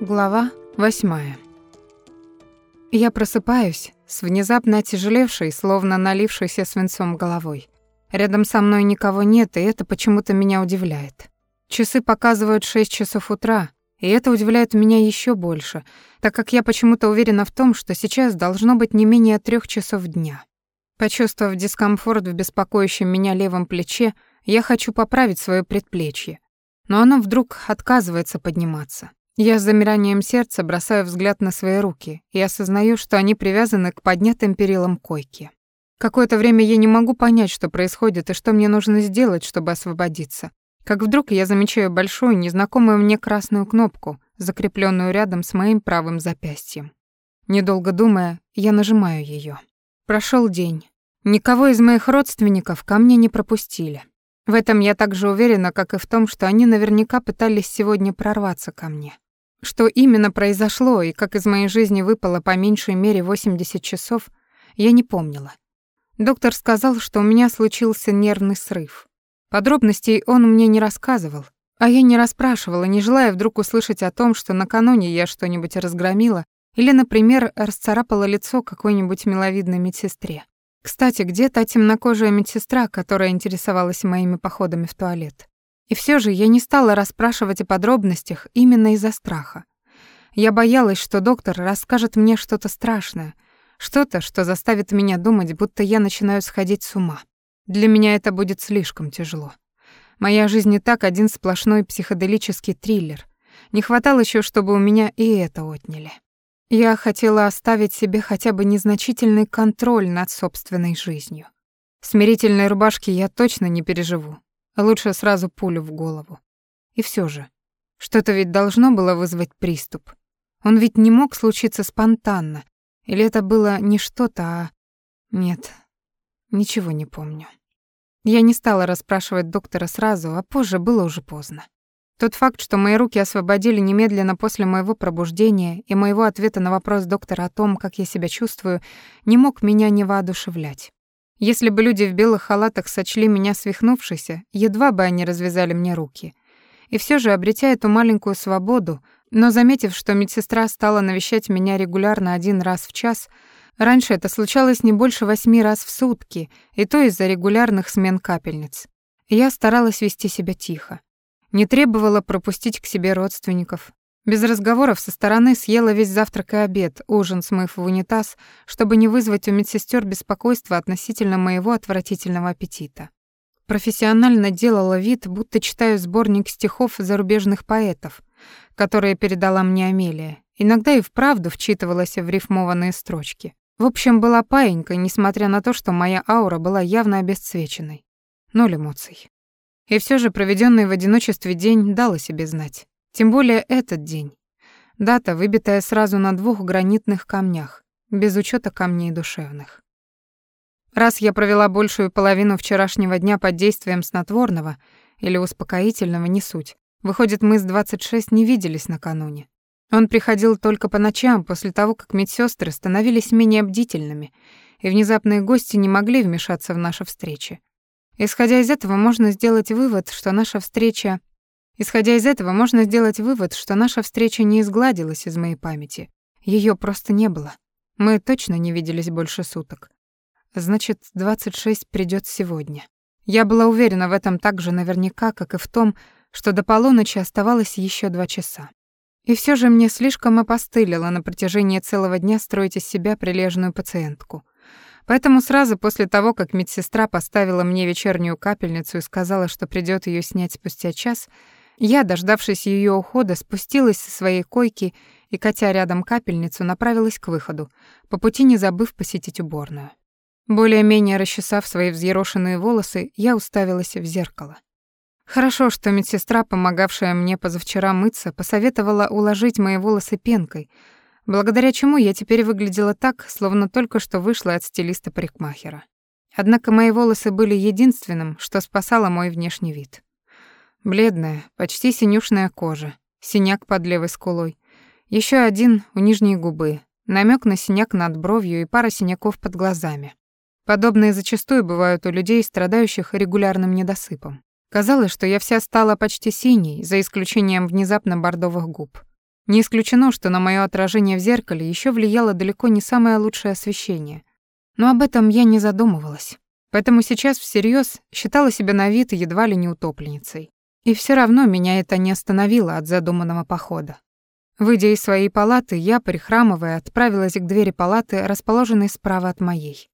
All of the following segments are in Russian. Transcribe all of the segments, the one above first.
Глава восьмая. Я просыпаюсь с внезапно отяжелевшей, словно налившейся свинцом головой. Рядом со мной никого нет, и это почему-то меня удивляет. Часы показывают 6 часов утра, и это удивляет меня еще больше, так как я почему-то уверена в том, что сейчас должно быть не менее трех часов дня. Почувствовав дискомфорт в беспокоящем меня левом плече, я хочу поправить свое предплечье. Но оно вдруг отказывается подниматься. Я с замиранием сердца бросаю взгляд на свои руки и осознаю, что они привязаны к поднятым перилам койки. Какое-то время я не могу понять, что происходит и что мне нужно сделать, чтобы освободиться. Как вдруг я замечаю большую, незнакомую мне красную кнопку, закрепленную рядом с моим правым запястьем. Недолго думая, я нажимаю ее. Прошел день. Никого из моих родственников ко мне не пропустили. В этом я так же уверена, как и в том, что они наверняка пытались сегодня прорваться ко мне. Что именно произошло и как из моей жизни выпало по меньшей мере 80 часов, я не помнила. Доктор сказал, что у меня случился нервный срыв. Подробностей он мне не рассказывал, а я не расспрашивала, не желая вдруг услышать о том, что накануне я что-нибудь разгромила или, например, расцарапала лицо какой-нибудь миловидной медсестре. Кстати, где та темнокожая медсестра, которая интересовалась моими походами в туалет? И все же я не стала расспрашивать о подробностях именно из-за страха. Я боялась, что доктор расскажет мне что-то страшное, что-то, что заставит меня думать, будто я начинаю сходить с ума. Для меня это будет слишком тяжело. Моя жизнь и так один сплошной психоделический триллер. Не хватало еще, чтобы у меня и это отняли. Я хотела оставить себе хотя бы незначительный контроль над собственной жизнью. Смирительной рубашки я точно не переживу. Лучше сразу пулю в голову. И все же, что-то ведь должно было вызвать приступ. Он ведь не мог случиться спонтанно. Или это было не что-то, а... Нет, ничего не помню. Я не стала расспрашивать доктора сразу, а позже было уже поздно. Тот факт, что мои руки освободили немедленно после моего пробуждения и моего ответа на вопрос доктора о том, как я себя чувствую, не мог меня не воодушевлять. Если бы люди в белых халатах сочли меня свихнувшейся, едва бы они развязали мне руки. И все же, обретя эту маленькую свободу, но заметив, что медсестра стала навещать меня регулярно один раз в час, раньше это случалось не больше восьми раз в сутки, и то из-за регулярных смен капельниц. Я старалась вести себя тихо. Не требовала пропустить к себе родственников, без разговоров со стороны съела весь завтрак и обед, ужин смыв в унитаз, чтобы не вызвать у медсестер беспокойства относительно моего отвратительного аппетита. Профессионально делала вид, будто читаю сборник стихов зарубежных поэтов, которые передала мне Амелия. Иногда и вправду вчитывалась в рифмованные строчки. В общем, была паинькой, несмотря на то, что моя аура была явно обесцвеченной. Ноль эмоций. И все же проведенный в одиночестве день дал о себе знать. Тем более этот день. Дата, выбитая сразу на двух гранитных камнях, без учета камней душевных. Раз я провела большую половину вчерашнего дня под действием снотворного или успокоительного, не суть. Выходит, мы с 26 не виделись накануне. Он приходил только по ночам, после того, как медсестры становились менее бдительными, и внезапные гости не могли вмешаться в наши встречи. Исходя из этого, можно сделать вывод, что наша встреча Исходя из этого, можно сделать вывод, что наша встреча не изгладилась из моей памяти. Ее просто не было. Мы точно не виделись больше суток. Значит, 26 придёт сегодня. Я была уверена в этом так же наверняка, как и в том, что до полуночи оставалось ещё два часа. И всё же мне слишком опостылило на протяжении целого дня строить из себя прилежную пациентку. Поэтому сразу после того, как медсестра поставила мне вечернюю капельницу и сказала, что придёт её снять спустя час, я, дождавшись ее ухода, спустилась со своей койки и, катя рядом капельницу, направилась к выходу, по пути не забыв посетить уборную. Более-менее расчесав свои взъерошенные волосы, я уставилась в зеркало. Хорошо, что медсестра, помогавшая мне позавчера мыться, посоветовала уложить мои волосы пенкой, благодаря чему я теперь выглядела так, словно только что вышла от стилиста-парикмахера. Однако мои волосы были единственным, что спасало мой внешний вид. Бледная, почти синюшная кожа, синяк под левой скулой. Еще один у нижней губы, намек на синяк над бровью и пара синяков под глазами. Подобные зачастую бывают у людей, страдающих регулярным недосыпом. Казалось, что я вся стала почти синей, за исключением внезапно бордовых губ. Не исключено, что на моё отражение в зеркале ещё влияло далеко не самое лучшее освещение. Но об этом я не задумывалась. Поэтому сейчас всерьёз считала себя на вид едва ли не утопленницей. И всё равно меня это не остановило от задуманного похода. Выйдя из своей палаты, я, прихрамывая, отправилась к двери палаты, расположенной справа от моей.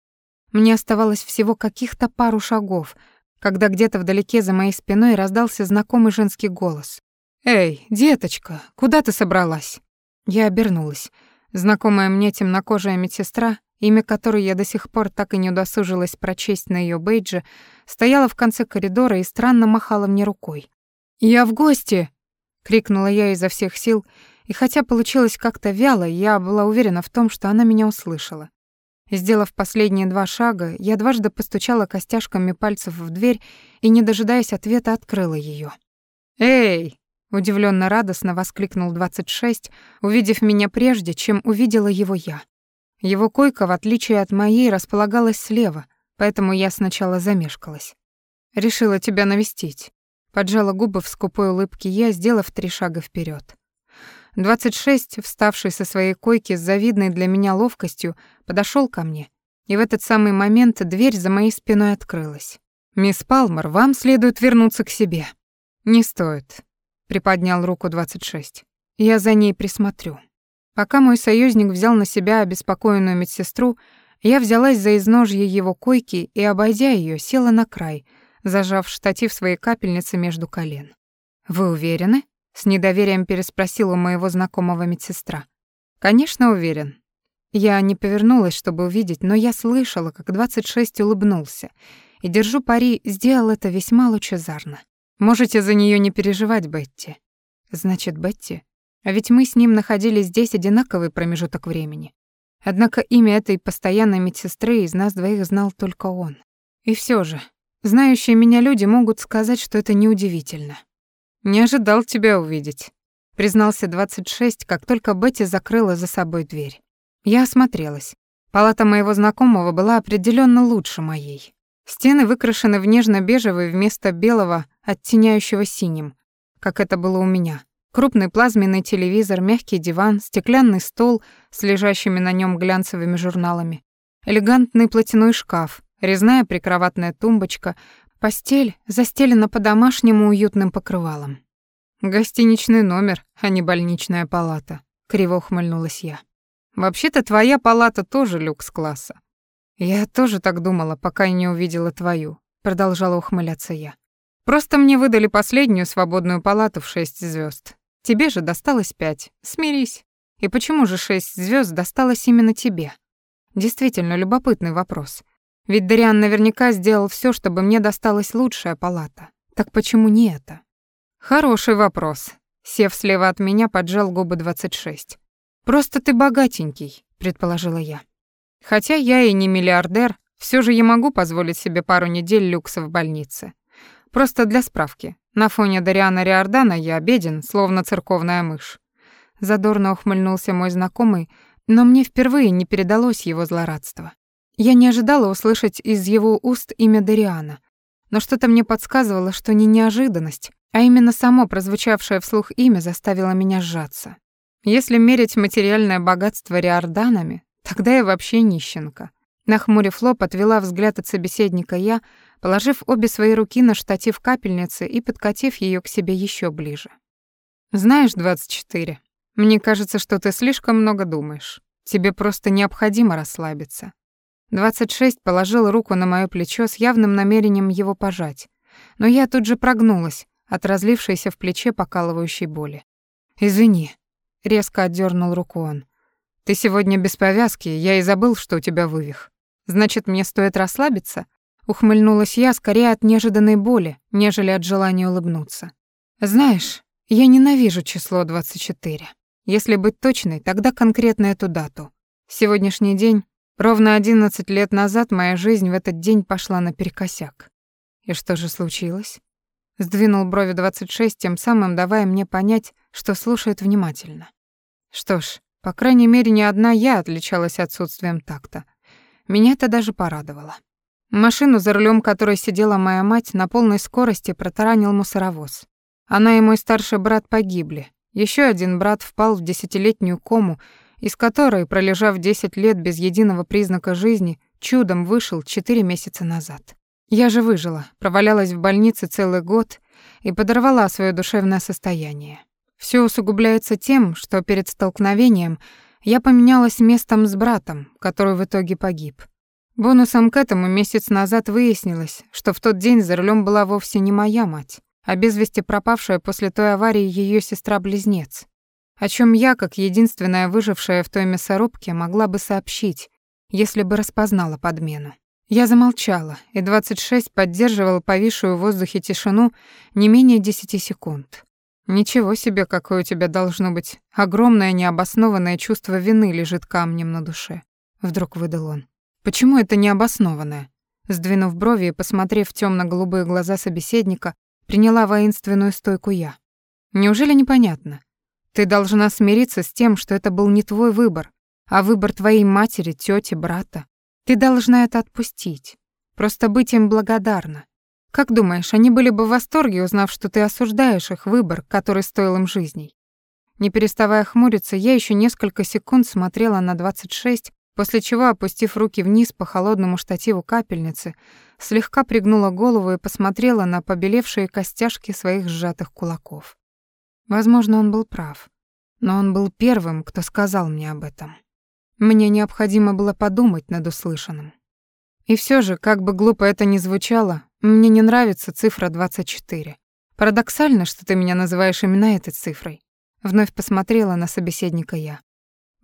Мне оставалось всего каких-то пару шагов, когда где-то вдалеке за моей спиной раздался знакомый женский голос. «Эй, деточка, куда ты собралась?» Я обернулась. Знакомая мне темнокожая медсестра, имя которой я до сих пор так и не удосужилась прочесть на ее бейдже, стояла в конце коридора и странно махала мне рукой. «Я в гости!» — крикнула я изо всех сил, и хотя получилось как-то вяло, я была уверена в том, что она меня услышала. Сделав последние два шага, я дважды постучала костяшками пальцев в дверь и, не дожидаясь ответа, открыла ее. «Эй!» Удивленно радостно воскликнул 26, увидев меня прежде, чем увидела его я. Его койка, в отличие от моей, располагалась слева, поэтому я сначала замешкалась. Решила тебя навестить. Поджала губы в скупой улыбке я, сделав три шага вперед. 26, вставший со своей койки с завидной для меня ловкостью, подошел ко мне, и в этот самый момент дверь за моей спиной открылась. «Мисс Палмер, вам следует вернуться к себе». «Не стоит приподнял руку 26. Я за ней присмотрю. Пока мой союзник взял на себя обеспокоенную медсестру, я взялась за изножье его койки и, обойдя ее, села на край, зажав штатив своей капельницы между колен. «Вы уверены?» — с недоверием переспросила моего знакомого медсестра. «Конечно, уверен». Я не повернулась, чтобы увидеть, но я слышала, как 26 улыбнулся, и, держу пари, сделал это весьма лучезарно. Можете за нее не переживать, Бетти. Значит, Бетти. А ведь мы с ним находились здесь одинаковый промежуток времени. Однако имя этой постоянной медсестры из нас двоих знал только он. И все же, знающие меня люди могут сказать, что это неудивительно. Не ожидал тебя увидеть, признался 26, как только Бетти закрыла за собой дверь. Я осмотрелась. Палата моего знакомого была определенно лучше моей. Стены выкрашены в нежно-бежевый вместо белого, оттеняющего синим, как это было у меня. Крупный плазменный телевизор, мягкий диван, стеклянный стол с лежащими на нем глянцевыми журналами, элегантный платяной шкаф, резная прикроватная тумбочка, постель застелена по-домашнему уютным покрывалом. «Гостиничный номер, а не больничная палата», — криво ухмыльнулась я. «Вообще-то твоя палата тоже люкс-класса. «Я тоже так думала, пока не увидела твою», — продолжала ухмыляться я. «Просто мне выдали последнюю свободную палату в шесть звезд. Тебе же досталось пять. Смирись. И почему же шесть звезд досталось именно тебе?» Действительно любопытный вопрос. Ведь Дариан наверняка сделал все, чтобы мне досталась лучшая палата. Так почему не это? Хороший вопрос. Сев слева от меня, поджал губы 26. Просто ты богатенький, предположила я. Хотя я и не миллиардер, все же я могу позволить себе пару недель люкса в больнице. Просто для справки. На фоне Дариана Риордана я беден, словно церковная мышь. Задорно ухмыльнулся мой знакомый, но мне впервые не передалось его злорадство. Я не ожидала услышать из его уст имя Дариана, но что-то мне подсказывало, что не неожиданность, а именно само прозвучавшее вслух имя заставило меня сжаться. Если мерить материальное богатство Риорданами, Тогда я вообще нищенка. Нахмурив лоб, отвела взгляд от собеседника я, положив обе свои руки на штатив капельницы и подкатив ее к себе еще ближе. «Знаешь, 24, мне кажется, что ты слишком много думаешь. Тебе просто необходимо расслабиться». 26 положил руку на моё плечо с явным намерением его пожать, но я тут же прогнулась от разлившейся в плече покалывающей боли. «Извини», — резко отдернул руку он. Ты сегодня без повязки, я и забыл, что у тебя вывих. Значит, мне стоит расслабиться? Ухмыльнулась я скорее от неожиданной боли, нежели от желания улыбнуться. Знаешь, я ненавижу число 24. Если быть точной, тогда конкретно эту дату. Сегодняшний день, ровно 11 лет назад моя жизнь в этот день пошла наперекосяк. И что же случилось? Сдвинул брови 26, тем самым давая мне понять, что слушает внимательно. Что ж, по крайней мере, не одна я отличалась отсутствием такта. Меня это даже порадовало. Машину, за рулем которой сидела моя мать, на полной скорости протаранил мусоровоз. Она и мой старший брат погибли, Еще один брат впал в десятилетнюю кому, из которой, пролежав десять лет без единого признака жизни, чудом вышел четыре месяца назад. Я же выжила, провалялась в больнице целый год и подорвала свое душевное состояние. Все усугубляется тем, что перед столкновением я поменялась местом с братом, который в итоге погиб. Бонусом к этому месяц назад выяснилось, что в тот день за рулем была вовсе не моя мать, а без вести пропавшая после той аварии ее сестра-близнец, о чем я, как единственная выжившая в той мясорубке, могла бы сообщить, если бы распознала подмену. Я замолчала, и 26 поддерживал повисшую в воздухе тишину не менее 10 секунд. Ничего себе, какое у тебя должно быть огромное необоснованное чувство вины лежит камнем на душе. Вдруг выдал он. Почему это необоснованное? Сдвинув брови и посмотрев в темно-голубые глаза собеседника, приняла воинственную стойку я. Неужели непонятно? Ты должна смириться с тем, что это был не твой выбор, а выбор твоей матери, тети, брата. Ты должна это отпустить. Просто быть им благодарна. Как думаешь, они были бы в восторге, узнав, что ты осуждаешь их выбор, который стоил им жизней? Не переставая хмуриться, я еще несколько секунд смотрела на 26, после чего, опустив руки вниз по холодному штативу капельницы, слегка пригнула голову и посмотрела на побелевшие костяшки своих сжатых кулаков. Возможно, он был прав, но он был первым, кто сказал мне об этом. Мне необходимо было подумать над услышанным. И все же, как бы глупо это ни звучало, мне не нравится цифра 24. Парадоксально, что ты меня называешь именно этой цифрой. Вновь посмотрела на собеседника я.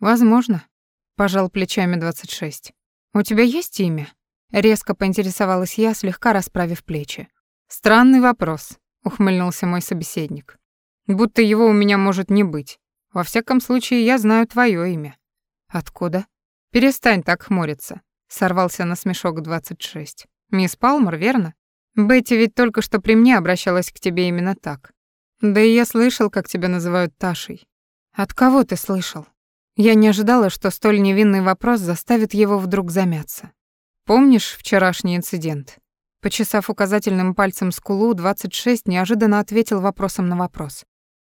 Возможно, пожал плечами 26. У тебя есть имя? Резко поинтересовалась я, слегка расправив плечи. Странный вопрос, ухмыльнулся мой собеседник. Будто его у меня может не быть. Во всяком случае, я знаю твое имя. Откуда? Перестань так хмуриться, сорвался на смешок 26. Мисс Палмер, верно? Бетти ведь только что при мне обращалась к тебе именно так. Да и я слышал, как тебя называют Ташей. От кого ты слышал? Я не ожидала, что столь невинный вопрос заставит его вдруг замяться. Помнишь вчерашний инцидент? Почесав указательным пальцем скулу, 26 неожиданно ответил вопросом на вопрос.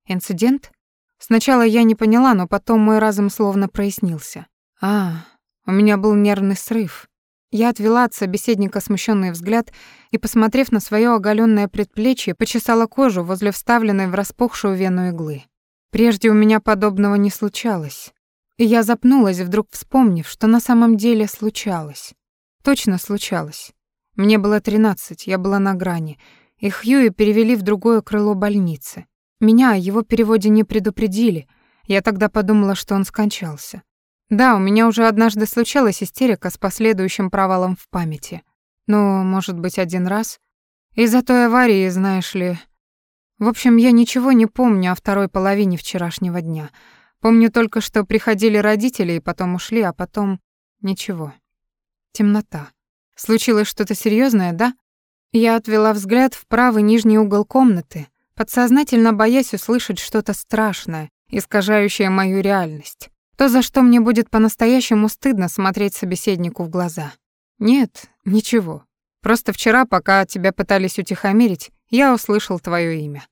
Инцидент? Сначала я не поняла, но потом мой разум словно прояснился. А, у меня был нервный срыв. Я отвела от собеседника смущенный взгляд и, посмотрев на свое оголенное предплечье, почесала кожу возле вставленной в распухшую вену иглы. Прежде у меня подобного не случалось. И я запнулась, вдруг вспомнив, что на самом деле случалось. Точно случалось. Мне было тринадцать, я была на грани, и Хьюи перевели в другое крыло больницы. Меня о его переводе не предупредили. Я тогда подумала, что он скончался. Да, у меня уже однажды случалась истерика с последующим провалом в памяти. Но, может быть, один раз. Из-за той аварии, знаешь ли... В общем, я ничего не помню о второй половине вчерашнего дня. Помню только, что приходили родители и потом ушли, а потом... Ничего. Темнота. Случилось что-то серьезное, да? Я отвела взгляд в правый нижний угол комнаты, подсознательно боясь услышать что-то страшное, искажающее мою реальность. То, за что мне будет по-настоящему стыдно смотреть собеседнику в глаза. Нет, ничего. Просто вчера, пока тебя пытались утихомирить, я услышал твое имя.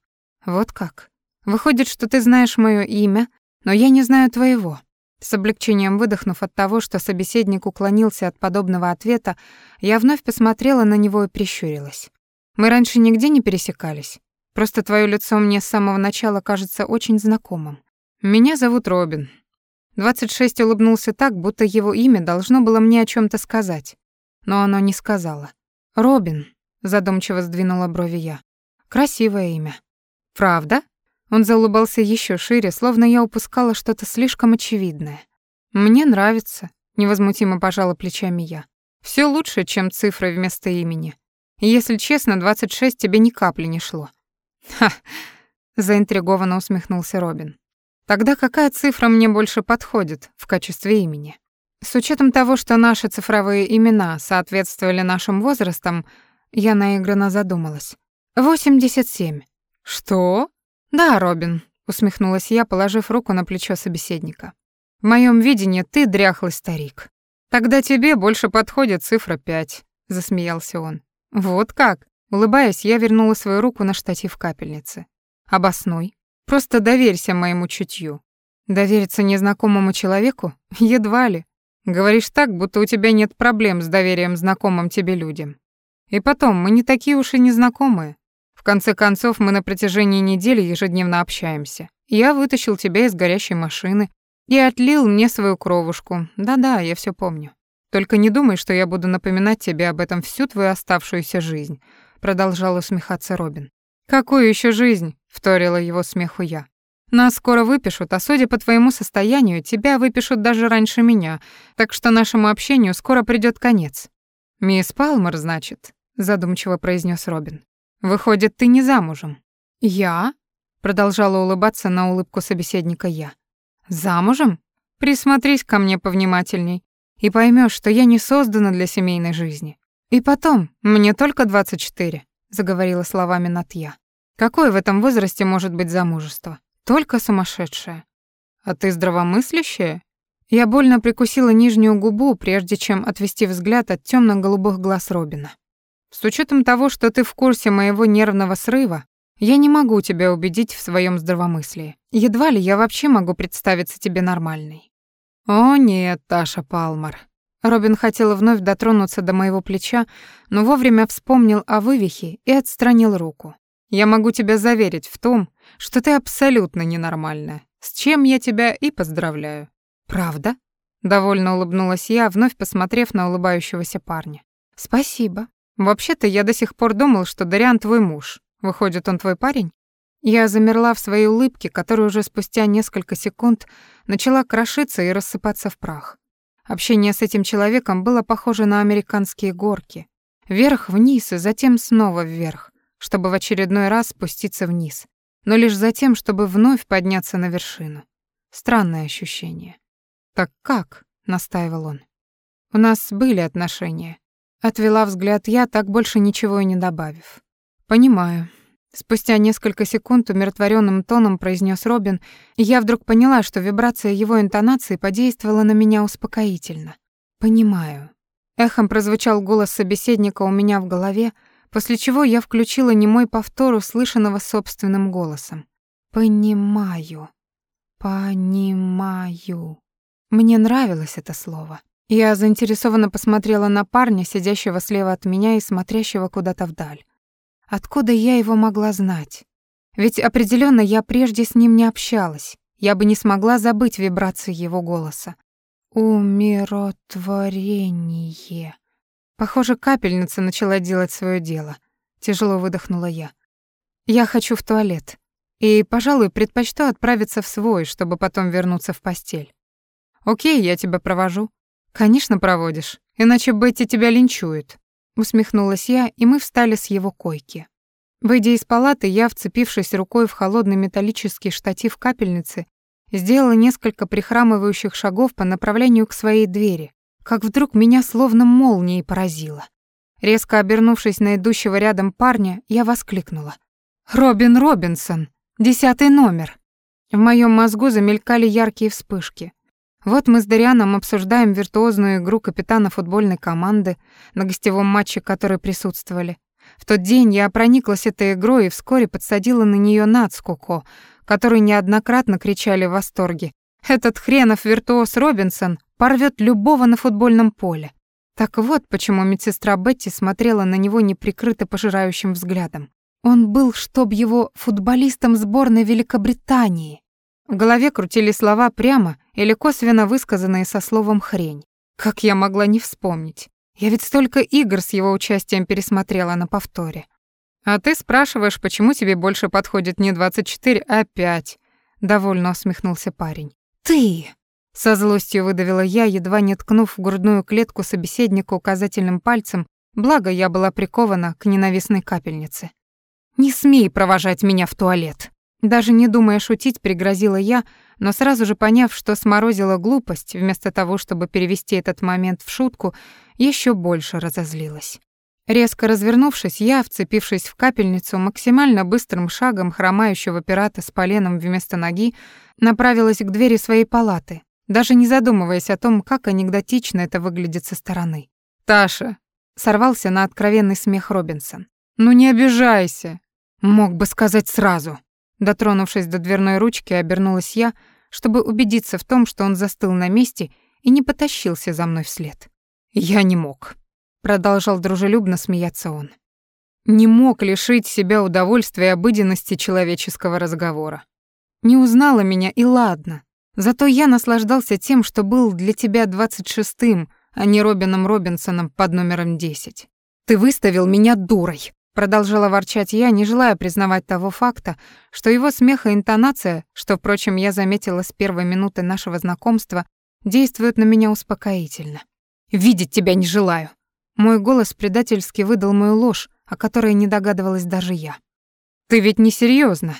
Вот как. Выходит, что ты знаешь мое имя, но я не знаю твоего. С облегчением выдохнув от того, что собеседник уклонился от подобного ответа, я вновь посмотрела на него и прищурилась. Мы раньше нигде не пересекались. Просто твое лицо мне с самого начала кажется очень знакомым. Меня зовут Робин. 26 улыбнулся так, будто его имя должно было мне о чем то сказать. Но оно не сказала. «Робин», — задумчиво сдвинула брови я. «Красивое имя». «Правда?» Он заулыбался еще шире, словно я упускала что-то слишком очевидное. «Мне нравится», — невозмутимо пожала плечами я. Все лучше, чем цифры вместо имени. Если честно, 26 тебе ни капли не шло. «Ха!» — заинтригованно усмехнулся Робин. «Тогда какая цифра мне больше подходит в качестве имени?» С учетом того, что наши цифровые имена соответствовали нашим возрастам, я наигранно задумалась. «Восемьдесят семь». «Что?» «Да, Робин», — усмехнулась я, положив руку на плечо собеседника. «В моем видении ты дряхлый старик. Тогда тебе больше подходит цифра пять», — засмеялся он. «Вот как?» Улыбаясь, я вернула свою руку на штатив капельницы. «Обоснуй». Просто доверься моему чутью. Довериться незнакомому человеку? Едва ли. Говоришь так, будто у тебя нет проблем с доверием знакомым тебе людям. И потом, мы не такие уж и незнакомые. В конце концов, мы на протяжении недели ежедневно общаемся. Я вытащил тебя из горящей машины и отлил мне свою кровушку. Да-да, я все помню. Только не думай, что я буду напоминать тебе об этом всю твою оставшуюся жизнь, продолжал усмехаться Робин. Какую еще жизнь? вторила его смеху я. Нас скоро выпишут, а судя по твоему состоянию, тебя выпишут даже раньше меня, так что нашему общению скоро придёт конец. Мисс Палмер, значит, задумчиво произнес Робин. Выходит, ты не замужем. Я? продолжала улыбаться на улыбку собеседника я. Замужем? Присмотрись ко мне повнимательней и поймешь, что я не создана для семейной жизни. И потом, мне только 24, заговорила словами Натья. Какое в этом возрасте может быть замужество? Только сумасшедшая. А ты здравомыслящая? Я больно прикусила нижнюю губу, прежде чем отвести взгляд от темно голубых глаз Робина. С учетом того, что ты в курсе моего нервного срыва, я не могу тебя убедить в своем здравомыслии. Едва ли я вообще могу представиться тебе нормальной. О нет, Таша Палмар. Робин хотел вновь дотронуться до моего плеча, но вовремя вспомнил о вывихе и отстранил руку. Я могу тебя заверить в том, что ты абсолютно ненормальная, с чем я тебя и поздравляю. Правда? Довольно улыбнулась я, вновь посмотрев на улыбающегося парня. Спасибо. Вообще-то я до сих пор думал, что Дариан твой муж. Выходит, он твой парень? Я замерла в своей улыбке, которая уже спустя несколько секунд начала крошиться и рассыпаться в прах. Общение с этим человеком было похоже на американские горки. Вверх-вниз и затем снова вверх чтобы в очередной раз спуститься вниз, но лишь затем, чтобы вновь подняться на вершину. Странное ощущение. «Так как?» — настаивал он. «У нас были отношения». Отвела взгляд я, так больше ничего и не добавив. «Понимаю». Спустя несколько секунд умиротворенным тоном произнес Робин, и я вдруг поняла, что вибрация его интонации подействовала на меня успокоительно. «Понимаю». Эхом прозвучал голос собеседника у меня в голове, после чего я включила немой повтор услышанного собственным голосом. «Понимаю, понимаю». Мне нравилось это слово. Я заинтересованно посмотрела на парня, сидящего слева от меня и смотрящего куда-то вдаль. Откуда я его могла знать? Ведь определенно я прежде с ним не общалась. Я бы не смогла забыть вибрации его голоса. Умиротворение. Похоже, капельница начала делать свое дело. Тяжело выдохнула я. Я хочу в туалет. И, пожалуй, предпочту отправиться в свой, чтобы потом вернуться в постель. Окей, я тебя провожу. Конечно, проводишь. Иначе Бетти тебя линчует. Усмехнулась я, и мы встали с его койки. Выйдя из палаты, я, вцепившись рукой в холодный металлический штатив капельницы, сделала несколько прихрамывающих шагов по направлению к своей двери, как вдруг меня словно молнией поразило. Резко обернувшись на идущего рядом парня, я воскликнула. «Робин Робинсон! Десятый номер!» В моем мозгу замелькали яркие вспышки. Вот мы с Дарианом обсуждаем виртуозную игру капитана футбольной команды, на гостевом матче которой присутствовали. В тот день я прониклась этой игрой и вскоре подсадила на нее Нацкуко, которые неоднократно кричали в восторге. «Этот хренов виртуоз Робинсон порвет любого на футбольном поле. Так вот, почему медсестра Бетти смотрела на него неприкрыто пожирающим взглядом. Он был, чтоб его, футболистом сборной Великобритании. В голове крутили слова прямо или косвенно высказанные со словом «хрень». Как я могла не вспомнить? Я ведь столько игр с его участием пересмотрела на повторе. А ты спрашиваешь, почему тебе больше подходит не 24, а 5? Довольно усмехнулся парень. Ты! Со злостью выдавила я, едва не ткнув в грудную клетку собеседника указательным пальцем, благо я была прикована к ненавистной капельнице. «Не смей провожать меня в туалет!» Даже не думая шутить, пригрозила я, но сразу же поняв, что сморозила глупость, вместо того, чтобы перевести этот момент в шутку, еще больше разозлилась. Резко развернувшись, я, вцепившись в капельницу, максимально быстрым шагом хромающего пирата с поленом вместо ноги, направилась к двери своей палаты, даже не задумываясь о том, как анекдотично это выглядит со стороны. «Таша!» — сорвался на откровенный смех Робинсон. «Ну не обижайся!» «Мог бы сказать сразу!» Дотронувшись до дверной ручки, обернулась я, чтобы убедиться в том, что он застыл на месте и не потащился за мной вслед. «Я не мог», — продолжал дружелюбно смеяться он. «Не мог лишить себя удовольствия обыденности человеческого разговора. Не узнала меня, и ладно. Зато я наслаждался тем, что был для тебя двадцать шестым, а не Робином Робинсоном под номером десять. Ты выставил меня дурой, продолжала ворчать я, не желая признавать того факта, что его смех и интонация, что, впрочем, я заметила с первой минуты нашего знакомства, действуют на меня успокоительно. Видеть тебя не желаю. Мой голос предательски выдал мою ложь, о которой не догадывалась даже я. Ты ведь не серьезно?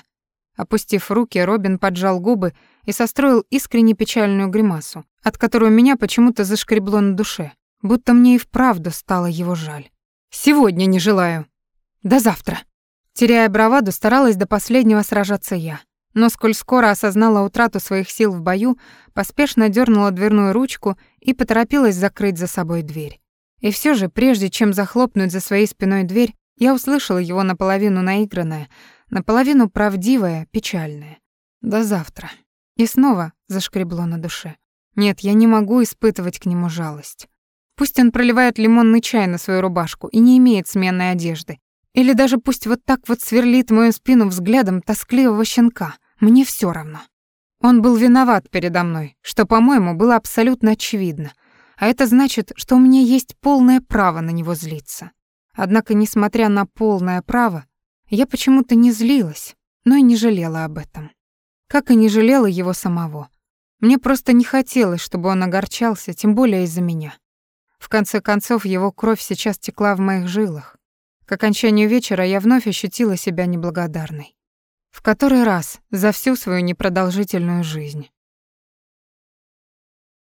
Опустив руки, Робин поджал губы и состроил искренне печальную гримасу, от которой меня почему-то зашкребло на душе, будто мне и вправду стало его жаль. «Сегодня не желаю. До завтра». Теряя браваду, старалась до последнего сражаться я. Но сколь скоро осознала утрату своих сил в бою, поспешно дернула дверную ручку и поторопилась закрыть за собой дверь. И все же, прежде чем захлопнуть за своей спиной дверь, я услышала его наполовину наигранное, наполовину правдивое, печальное. До завтра. И снова зашкребло на душе. Нет, я не могу испытывать к нему жалость. Пусть он проливает лимонный чай на свою рубашку и не имеет сменной одежды. Или даже пусть вот так вот сверлит мою спину взглядом тоскливого щенка. Мне все равно. Он был виноват передо мной, что, по-моему, было абсолютно очевидно. А это значит, что у меня есть полное право на него злиться. Однако, несмотря на полное право, я почему-то не злилась, но и не жалела об этом. Как и не жалела его самого. Мне просто не хотелось, чтобы он огорчался, тем более из-за меня. В конце концов, его кровь сейчас текла в моих жилах. К окончанию вечера я вновь ощутила себя неблагодарной. В который раз за всю свою непродолжительную жизнь.